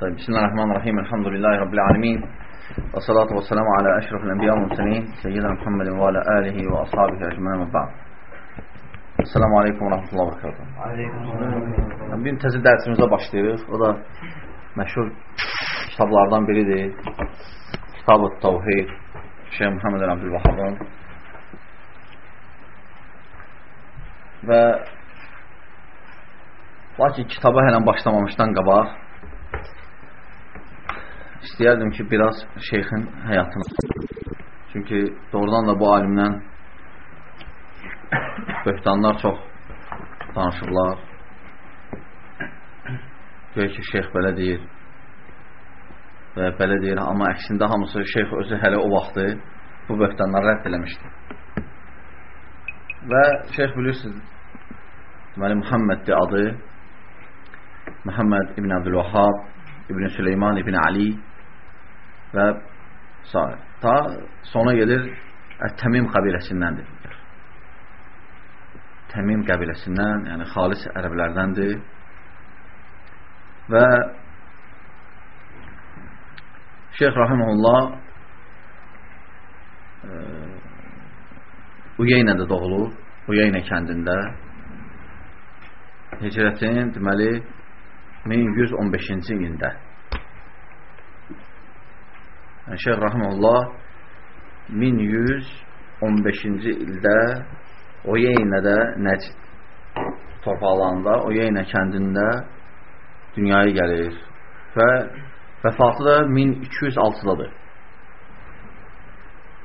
طيب بسم الله الرحمن الرحيم الحمد لله رب العالمين والصلاة والسلام على أشرف الأنبياء والمرسلين سيدنا محمد وعلى آله وأصحابه أجمعين من بعد السلام عليكم ورحمة الله وبركاته عليكم Bugün tezir dersimize başlıyoruz. O da meşhur kitaplardan biridir. Kitab-ı Tavhid. Şeyh Muhammed Abdülvahab'ın. Ve lakin kitaba hemen başlamamıştan kabağa istəyərdim ki, biraz şeyxin həyatını çünki doğrudan da bu alimdən böhtanlar çox danışırlar. Görək ki, şeyx belə deyir və belə deyir, amma əksində hamısı şeyx özü hələ o vaxtı bu böhtanları rədd eləmişdi. Və şeyx bilirsiniz, deməli, Muhammeddir adı. Muhammed İbn Abdülvahhab, İbn Süleyman İbn Ali və s. Ta sona gedir Ət-Təmim qabiləsindəndir. Təmim qəbiləsindən, yəni xalis ərəblərdəndir. Və Şeyx Rahimullah Uyeynədə doğulur, Uyeynə kəndində. Hicrətin deməli 1115-ci ildə. Yəni, Şeyh Rahimullah 1115-ci ildə o yeynədə Nəcd torpaqlarında, o yeynə kəndində dünyaya gəlir və vəfatı da 1206-dadır.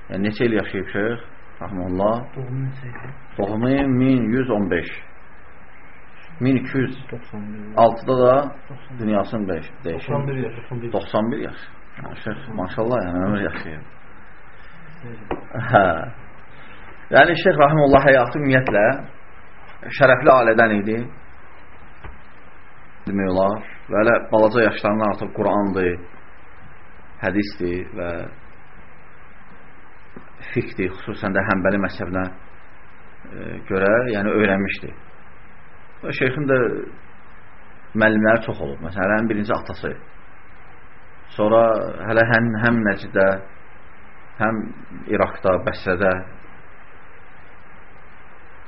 Yəni, neçə il yaşayıb Şeyh Rahimullah? Doğumu 1115. 1206-da da dünyasını dəyişir. 91 yaş. 91 yaş. Şeyh, maşallah, yəni ömür yaşayır. Hə. Yəni Şeyx Rahimullah həyatı ümumiyyətlə şərəfli ailədən idi. Demək olar. Və elə balaca yaşlarından artıq Qurandır, hədisdir və fiqdir, xüsusən də həmbəli məzhəbinə e, görə, yəni öyrənmişdi. Və şeyxin də müəllimləri çox olub. Məsələn, birinci atası. Sonra hələ həm, həm Nəcdə, həm İraqda, Bəsrədə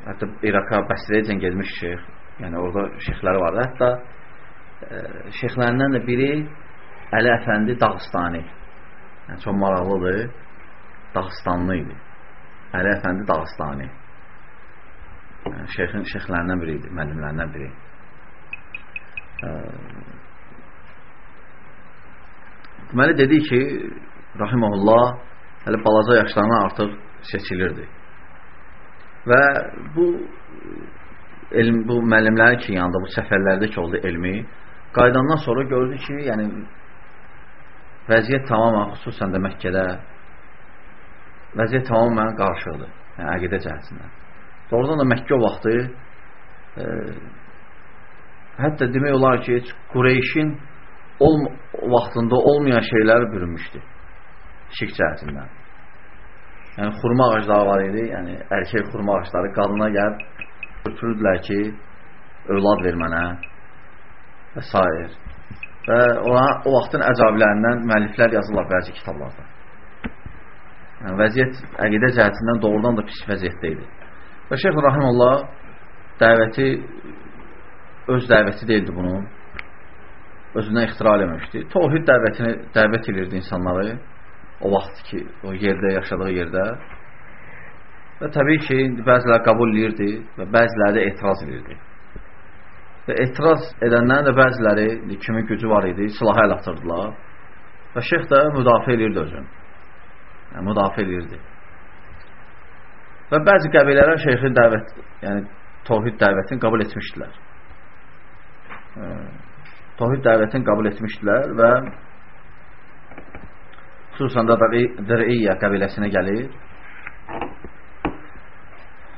hətta İraqa, Bəsrəyəcən gezmiş şeyx. Yəni orada şeyxləri vardı. Hətta e, şeyxlərindən də biri Əli Əfəndi Dağıstani. Yəni çox maraqlıdır. Dağıstanlı idi. Əli Əfəndi Dağıstani. Yəni şeyxin şeyxlərindən biri idi, müəllimlərindən biri. E, deməli dedi ki, rahimehullah hələ balaca yaşlarına artıq seçilirdi. Və bu elm bu müəllimlərin ki, yanında bu səfərlərdə ki, oldu elmi, qaydandan sonra gördü ki, yəni vəziyyət tamamən, xüsusən də Məkkədə vəziyyət tamamən qarışıqdır. Yəni əqidə cəhətindən. Doğrudan da Məkkə o vaxtı e, hətta demək olar ki, Qureyşin ol, vaxtında olmayan şeyləri bürünmüşdü. Şirk cəhətindən. Yəni, xurma ağacları var idi, yəni erkək xurma ağacları qadına gəlib götürürdülər ki, övlad ver mənə və s. Və ona, o vaxtın əcabilərindən müəlliflər yazırlar bəzi kitablarda. Yəni, vəziyyət əqidə cəhətindən doğrudan da pis vəziyyətdə idi. Və Şeyx Rahimullah dəvəti öz dəvəti deyildi bunun. Özündən ixtira eləməmişdi. Tohid dəvətini dəvət edirdi insanları o vaxt ki, o yerdə, yaşadığı yerdə və təbii ki, bəziləri qəbul edirdi və bəziləri də etiraz edirdi. Və etiraz edənlərin də bəziləri kimi gücü var idi, silahı əl atırdılar və şeyx də müdafiə edirdi özünü. Yəni, müdafiə edirdi. Və bəzi qəbilələr şeyxin dəvət, yəni tohid dəvətini qəbul etmişdilər. Tohid dəvətini qəbul etmişdilər və xüsusən də Diriyyə qəbiləsinə gəlir.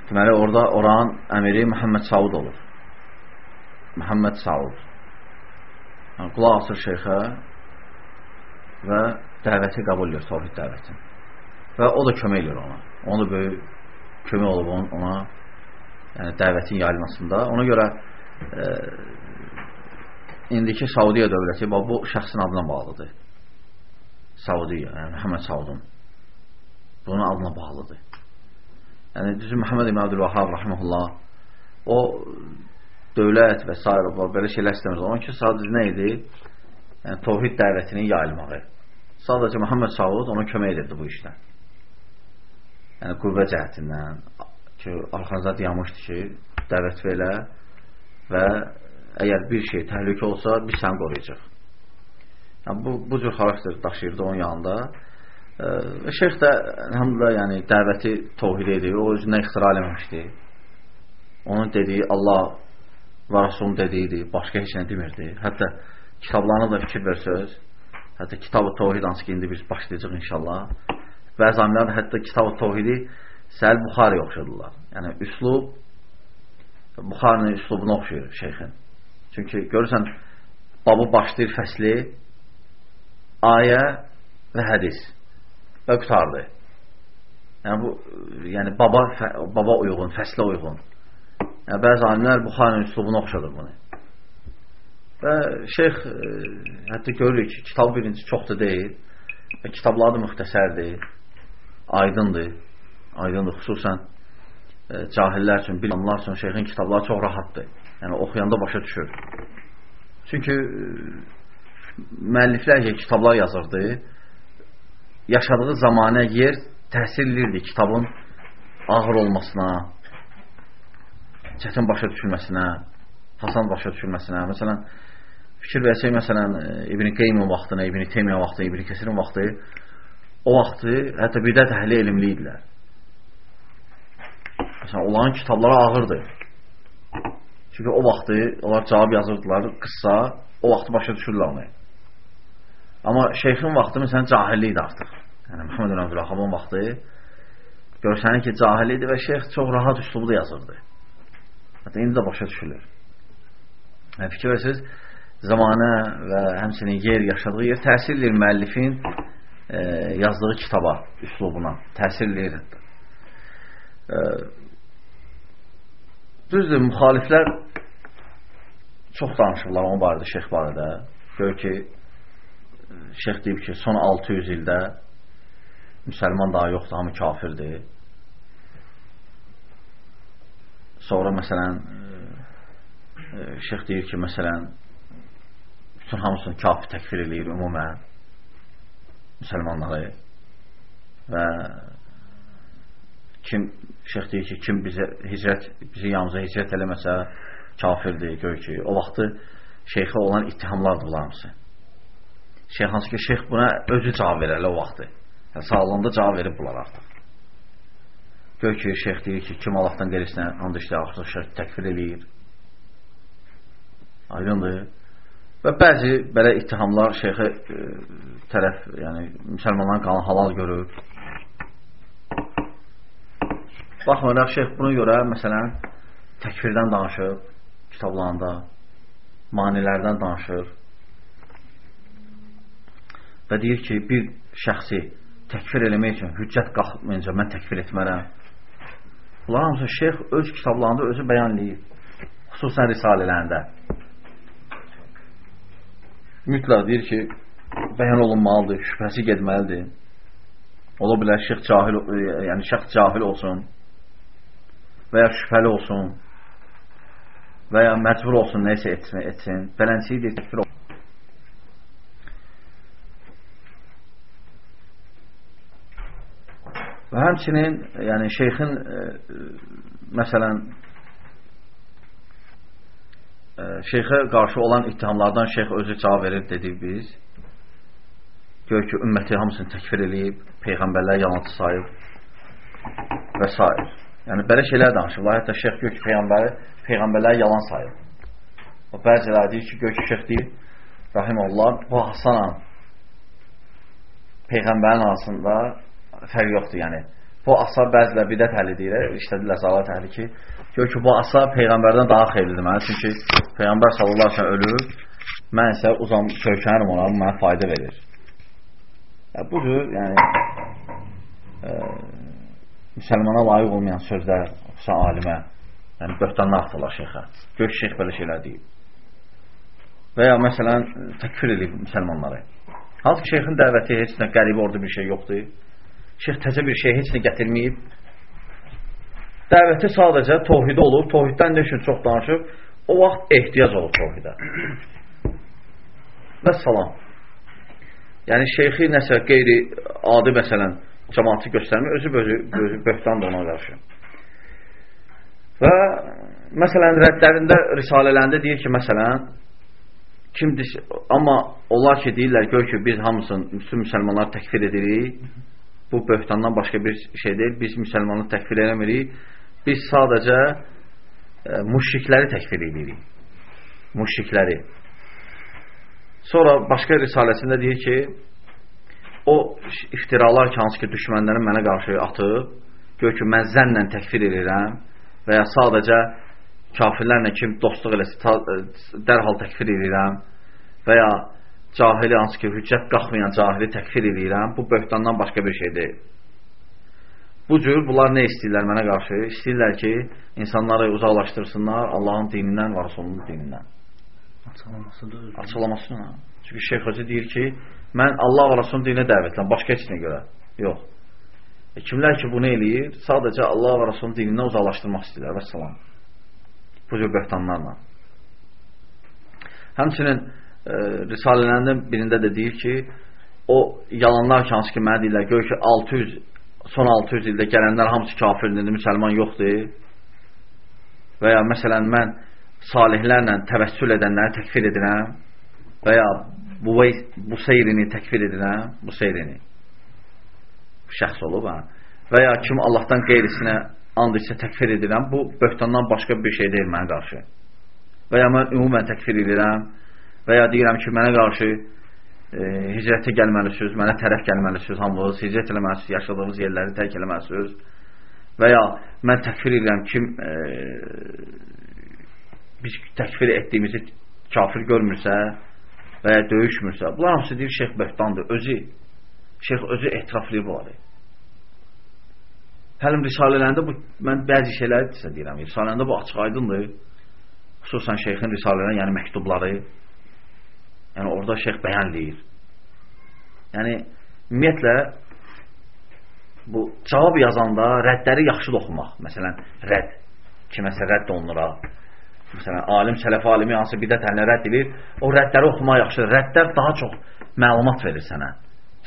Deməli, orada oranın əmiri Məhəmməd Saud olur. Məhəmməd Saud. Yəni, qulaq asır şeyxə və dəvəti qəbul edir, tohid dəvəti. Və o da kömək edir ona. Onu da böyük kömək olub ona yəni dəvətin yayılmasında. Ona görə e, indiki Saudiya dövləti bu şəxsin adına bağlıdır. Saudiya, yəni Məhəmməd Saudun. Bunun adına bağlıdır. Yəni, düzü Məhəmməd İmam Abdülvahab rahiməhullah o dövlət və s. belə şeylər istəmir. Onun ki, sadəcə nə idi? Yəni, tovhid dəvətinin yayılmağı. Sadəcə Məhəmməd Saud ona kömək edirdi bu işlə. Yəni, qüvvə cəhətindən ki, arxanıza dayanmışdı ki, dəvət verə və əgər bir şey təhlükə olsa, biz səni qoruyacaq. Yəni, bu, bu cür xarakter daşıyırdı onun yanında. Və şeyx də, əlhamdülillah, yəni, dəvəti tovhid edir, o özündən ixtira eləməmişdi. Onun dediyi Allah və Rasulun dediyidir, başqa heç nə demirdi. Hətta kitablarına da fikir versəz, hətta kitab-ı tovhid hansı ki, indi biz başlayacaq inşallah. Bəzi alimlər hətta kitab-ı tovhidi Səhəl Buxari oxşadılar. Yəni, üslub Buxarinin üslubuna oxşayır şeyxin. Çünki görürsən, babı başlayır fəsli ayə və hədis və qutardı. Yəni, bu, yəni baba, baba uyğun, fəslə uyğun. Yəni, bəzi alimlər Buxarinin üslubuna oxşadır bunu. Və şeyx, e, hətta görürük ki, kitab birinci çox da deyil və kitabları da müxtəsərdir, aydındır, aydındır, xüsusən e, cahillər üçün, bilimlər üçün şeyxin kitabları çox rahatdır. Yəni, oxuyanda başa düşür. Çünki e, müəlliflər ki, kitablar yazırdı, yaşadığı zamanə yer təsir edirdi kitabın ağır olmasına, çətin başa düşülməsinə, hasan başa düşülməsinə. Məsələn, fikir versək, məsələn, e, İbn-i Qeymin vaxtına, İbn-i Teymiyyə vaxtı, İbn-i Kəsirin vaxtı, o vaxtı hətta bidət əhli elmli idilər. Məsələn, onların kitabları ağırdır. Çünki o vaxtı onlar cavab yazırdılar, qıssa, o vaxtı başa düşürlər onu. Amma şeyxin vaxtı, məsələn, cahillik idi artıq. Yəni, Məhəmməd Əbdülhaxabın vaxtı görsənir ki, cahil idi və şeyx çox rahat üslubda yazırdı. Hətta indi də başa düşülür. Yəni, fikir versiniz, zamanə və həmsinin yer, yaşadığı yer təsir edir müəllifin e, yazdığı kitaba, üslubuna. Təsir edir. E, düzdür, müxaliflər çox danışırlar onun barədə, şeyx barədə. Gör ki, şeyx deyib ki, son 600 ildə müsəlman daha yoxdur, hamı kafirdir. Sonra məsələn e, şeyx deyir ki, məsələn bütün hamısını kafir təkfir eləyir ümumən müsəlmanları və kim şeyx deyir ki, kim bizə hicrət, bizim yanımıza hicrət eləməsə kafirdir, gör ki, o vaxtı şeyxə olan ittihamlardır bunlar hamısı. Şeyx hansı ki, şeyx buna özü cavab verəli o vaxtı. Yəni, sağlığında cavab verib bunlar artıq. Gör ki, şeyx deyir ki, kim Allahdan qeyrisinə and işlə artıq şeyx təkfir eləyir. Aydındır. Və bəzi belə ittihamlar şeyxə e, tərəf, yəni müsəlmanların qanı halal görür. Baxmayaraq şeyx buna görə məsələn təkfirdən danışıb kitablarında manilərdən danışır və deyir ki, bir şəxsi təkfir eləmək üçün hüccət qalxmayınca mən təkfir etmərəm. Bunlar hamısı şeyx öz kitablarında özü bəyan eləyir. Xüsusən risalələrində. Mütləq deyir ki, bəyan olunmalıdır, şübhəsi getməlidir. Ola bilər şeyx cahil, yəni şəxs cahil olsun və ya şübhəli olsun və ya məcbur olsun neysə etsin, etsin. Belənçiyi deyir, təkfir olsun. Və həmçinin, yəni şeyxin e, məsələn e, şeyxə qarşı olan ittihamlardan şeyx özü cavab verir dedik biz. Gör ki, ümməti hamısını təkfir eləyib, peyğəmbərlər yalancı sayıb və s. Yəni, belə şeylər danışırlar. Hətta şeyx gör ki, peyğəmbəri peyğəmbərləri yalan sayır. O bəziləri deyir ki, Gök Şeyx deyir, Rahimullah, bu Hasanla peyğəmbərin arasında fərq yoxdur, yəni. Bu asa bəzilər bidət əhli deyir, işlədirlər zalat əhli ki, gör ki, bu asa peyğəmbərdən daha xeyirlidir mənə, çünki peyğəmbər sallallahu aleyhi ölür, mən isə uzam söykənirəm ona, mənə fayda verir. Ya, bu cür, yəni, e, müsəlmana layiq olmayan sözlər, xüsusən alimə, Yəni, böhtanlar atırlar şeyxə. Gök şeyx belə şeylər deyib. və ya məsələn təkfir edib müsəlmanları. Hansı ki, şeyxin dəvəti heç nə qəribə orada bir şey yoxdur. Şeyx təzə bir şey heç nə gətirməyib. Dəvəti sadəcə tohid olur. Tohiddən nə üçün çox danışıb? O vaxt ehtiyac olur tohidə. Və salam. Yəni şeyxi nəsə qeyri adi məsələn cəmaatı göstərmir, özü özü, özü böhtan da ona qarşı. Və məsələn rəddlərində, risalələrində deyir ki, məsələn kimdir, amma onlar ki deyirlər, gör ki, biz hamısını bütün müsəlmanları təkfir edirik. Bu böhtandan başqa bir şey deyil. Biz müsəlmanları təkfir eləmirik. Biz sadəcə e, müşrikləri təkfir edirik. Müşrikləri. Sonra başqa risaləsində deyir ki, o iftiralar ki, hansı ki, düşmənlərin mənə qarşı atıb, gör ki, mən zənnlə təkfir edirəm və ya sadəcə kafirlərlə kim dostluq eləsə, e, dərhal təkfir edirəm və ya cahili hansı ki, hüccət qalxmayan cahili təkfir edirəm, bu böhtandan başqa bir şey deyil. Bu cür bunlar nə istəyirlər mənə qarşı? İstəyirlər ki, insanları uzaqlaşdırsınlar Allahın dinindən və Rasulunun dinindən. Açıqlamasına. Çünki Şeyx Hoca deyir ki, mən Allah və Rasulun dininə dəvətləm, başqa heç nə görə. Yox. E, kimlər ki, bunu eləyir, sadəcə Allah və Rasulun dinindən uzaqlaşdırmaq istəyirlər. Və salam. Bu cür böhtanlarla. Həmçinin e, Risalələrindən birində də deyir ki, o yalanlar ki, hansı ki, mənə deyirlər, gör ki, 600, son 600 ildə gələnlər hamısı kafirdir, müsəlman yoxdur. Və ya məsələn, mən salihlərlə təvəssül edənləri təkfir edirəm və ya bu, bu seyrini təkfir edirəm, bu seyrini şəxs olub, hə? və ya kim Allahdan qeyrisinə and isə təkfir edirəm, bu böhtandan başqa bir şey deyil mənə qarşı. Və ya mən ümumən təkfir edirəm və ya deyirəm ki, mənə qarşı e, hicrətə gəlməlisiniz, mənə tərəf gəlməlisiniz, hamınız hicrət eləməlisiniz, yaşadığınız yerləri tərk eləməlisiniz və ya mən təkfir edirəm kim e, biz təkfir etdiyimizi kafir görmürsə və ya döyüşmürsə, bunlar hamısı deyir, şeyx böhtandır, özü şeyx özü etiraflayıb bunları. Həlim risalələrində bu, mən bəzi şeyləri desə deyirəm, risalələrində bu açıq aydındır. Xüsusən şeyxin risalələrində, yəni məktubları, yəni orada şeyx bəyan deyir. Yəni, ümumiyyətlə, bu cavab yazanda rəddləri yaxşı oxumaq. Məsələn, rədd, kiməsə rədd olunura, Məsələn, alim, sələf alimi hansı bidət əhlinə rədd edir, o rəddləri oxumaq yaxşıdır. Rəddlər daha çox məlumat verir sənə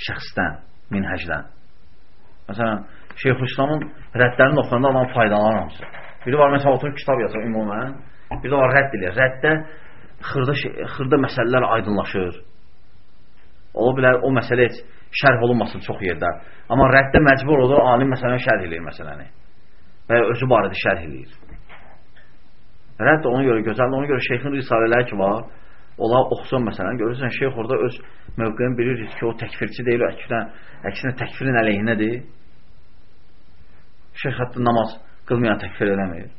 şəxsdən, minhəcdən. Məsələn, Şeyxülislamın rəddlərini oxuyanda adam faydalanır hamısı. Biri var, məsələn, oturub kitab yazır ümumən, biri var, rədd edir. Rəddə xırda, xırda məsələlər aydınlaşır. Ola bilər, o məsələ heç şərh olunmasın çox yerdə. Amma rəddə məcbur olur, alim məsələn şərh edir məsələni. Və özü barədə şərh edir. Rədd ona görə gözəldir. Ona görə şeyxin risalələri ki var, onlar oxusun məsələn, görürsən, şeyx orada öz mövqeyini bilir ki, o təkfirçi deyil, əksinə, əksinə təkfirin əleyhinədir. Şeyx hətta namaz qılmayan təkfir eləmir.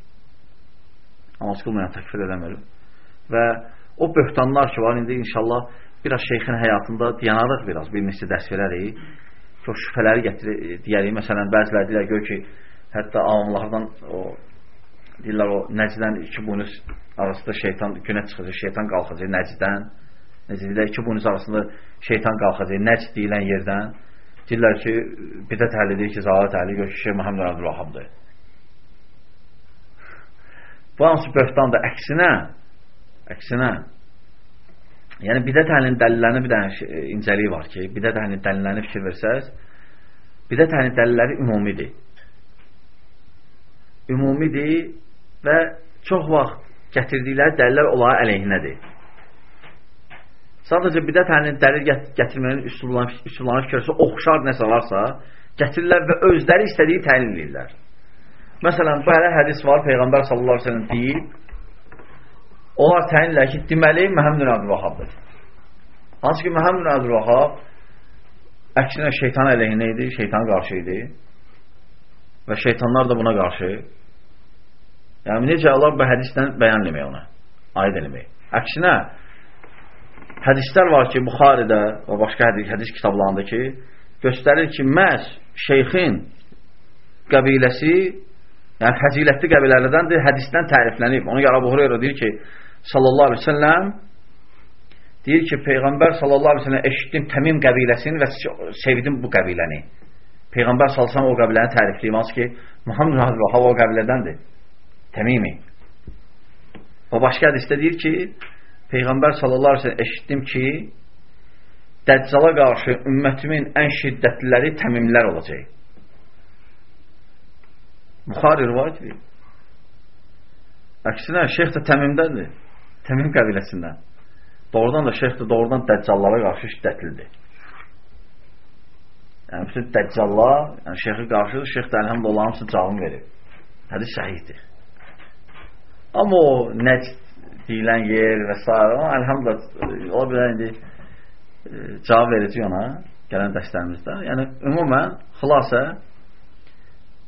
Namaz qılmayan təkfir eləmir. Və o böhtanlar ki var, indi inşallah biraz şeyxin həyatında dayanarıq biraz, bir neçə dərs verərik. O şübhələri gətirir, deyərik. Məsələn, bəziləri deyirlər, gör ki, hətta avamlardan o deyirlər o nəcdən iki buynuz arasında şeytan günə çıxacaq, şeytan qalxacaq nəcdən. Necə deyirlər, iki buynuz arasında şeytan qalxacaq, nəcd deyilən yerdən. Deyirlər ki, bidət əhli deyir ki, zalət əhli gör ki, Şeyh Muhammed Abdülvahabdır. Bu hansı böhtandır? Əksinə, əksinə, yəni bidət əhlinin dəlillərini bir dənə incəliyi var ki, bidət əhlinin dəlillərini fikir versəz, bidət əhlinin dəlilləri ümumidir. Ümumidir və çox vaxt gətirdikləri dəlillər onlara əleyhinədir. Sadəcə bidət əlinin dəlil gətirməyin üsullarına fikirsə, oxşar nəsə varsa, gətirirlər və özləri istədiyi təyin edirlər. Məsələn, bu hələ hədis var, Peyğəmbər sallallahu aleyhi ve sellem deyib, onlar təyinlər ki, deməli, Məhəmmədin Əbdülvahabdır. Hansı ki, Məhəmmədin Əbdülvahab əksinə şeytan əleyhinə idi, şeytan qarşı idi və şeytanlar da buna qarşı Yəni, necə Allah bu hədisdən bəyan eləmək ona, aid eləmək. Əksinə, hədislər var ki, Buxaridə və başqa hədis, hədis kitablarında ki, göstərir ki, məhz şeyxin qəbiləsi, yəni fəzilətli qəbilələrdəndir, hədisdən təriflənib. Ona görə Abu Hureyra deyir ki, sallallahu aleyhi ve selləm Deyir ki, Peyğəmbər sallallahu aleyhi ve sellem eşitdim Təmim qəbiləsini və sevdim bu qəbiləni. Peyğəmbər aleyhi o qəbiləni tərifləyim, hansı ki, Muhammed Hazır Vahab o qəbilədəndir. Təmimi. Və başqa hədisdə deyir ki, Peyğəmbər sallallahu aleyhi eşitdim ki, Dəccala qarşı ümmətimin ən şiddətliləri təmimlər olacaq. Buxari rivayət edir. Əksinə, şeyx də təmimdəndir. Təmim qəbiləsindən. Doğrudan da şeyx də doğrudan dəccallara qarşı şiddətlidir. Yəni, bütün dəccallar, yəni şeyxi qarşıdır, şeyx də əlhəmdə olan hamısı cavım verir. Hədis səhiddir. Amma o nəcd deyilən yer və s. Əlhəmdə, ola bilər indi cavab verəcək ona gələn dərslərimizdə. Yəni, ümumən, xülasə,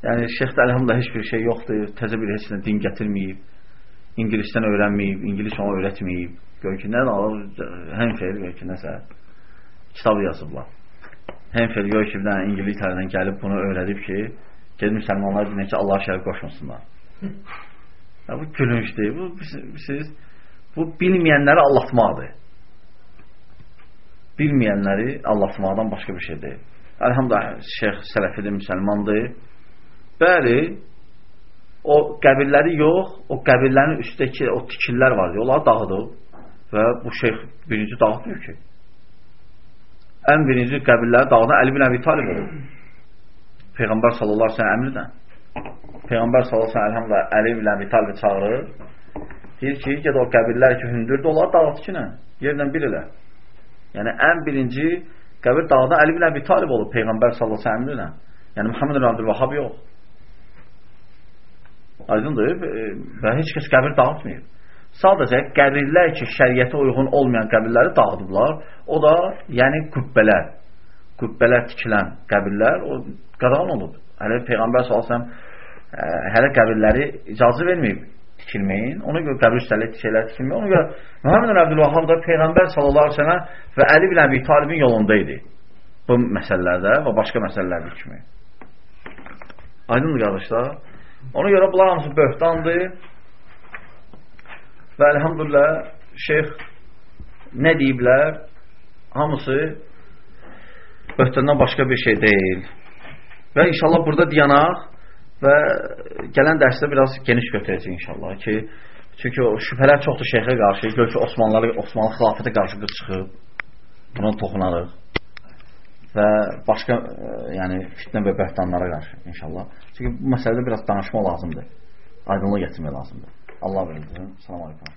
yəni, şeyxdə əlhamdülillah heç bir şey yoxdur, təzə bir heç nə din gətirməyib, ingilisdən öyrənməyib, ingilis ona öyrətməyib, gör ki, nədən alır, hemfel, gör ki, nəsə, kitab yazıblar. Hemfel, gör ki, bir dənə ingilis tərədən gəlib bunu öyrədib ki, gedib müsəlmanlar dinə ki, Allah şərif qoşmasınlar. Ya, bu gülüncdür, bu, siz, bu bilməyənləri allatmaqdır bilməyənləri allatmaqdan başqa bir şey deyil. Əlhamdülillah, şeyx sələfidir, müsəlmandır. Bəli, o qəbilləri yox, o qəbillərin üstdəki o tikillər var, onları dağıdıb və bu şeyx birinci dağıtmıyor ki. Ən birinci qəbilləri dağıdan Əli bin Əbi Talib olur. Peyğəmbər sallallahu aleyhi ve sellem əmridən. Peyğəmbər sallallahu aleyhi ve sellem Əli bin Əbi Talib çağırır. Deyir ki, ged o qəbillər ki, hündürdür, onları dağıt ki, nə? Yerdən bir elə. Yəni ən birinci qəbir dağda Əli bin Əbi Talib olub Peyğəmbər sallallahu əleyhi və səlləm. Yəni Muhammed ibn Abdülvahhab yox. Aydındır və heç kəs qəbir dağıtmayıb. Sadəcə qəbirlər ki, şəriətə uyğun olmayan qəbirləri dağıdıblar. O da yəni qübbələr. Qübbələr tikilən qəbirlər o qadağan olub. Hələ Peyğəmbər əleyhi və səlləm hələ qəbirləri icazə verməyib tikilməyin. Ona görə qəbir üstəlik şeylər tikilməyin. Ona görə Muhammed Əbdülvahab da Peyğəmbər sallallahu əleyhi və səlləm və Əli ibn Əbi Talibin yolunda idi. Bu məsələlərdə və başqa məsələlərdə kimi. Aydındır qardaşlar? Ona görə bunlar hamısı böhtandır. Və elhamdülillah şeyx nə deyiblər? Hamısı böhtandan başqa bir şey deyil. Və inşallah burada dayanaq və gələn dərsdə biraz geniş götürəcək inşallah ki, çünki o şübhələr çoxdur şeyxə qarşı, gör ki, Osmanlıları, Osmanlı xilafətə qarşı çıxıb, buna toxunarıq və başqa ə, yəni fitnə və bəhtanlara qarşı inşallah. Çünki bu məsələdə biraz danışma lazımdır. Aydınlıq gətirmək lazımdır. Allah bilir. Salam aleykum.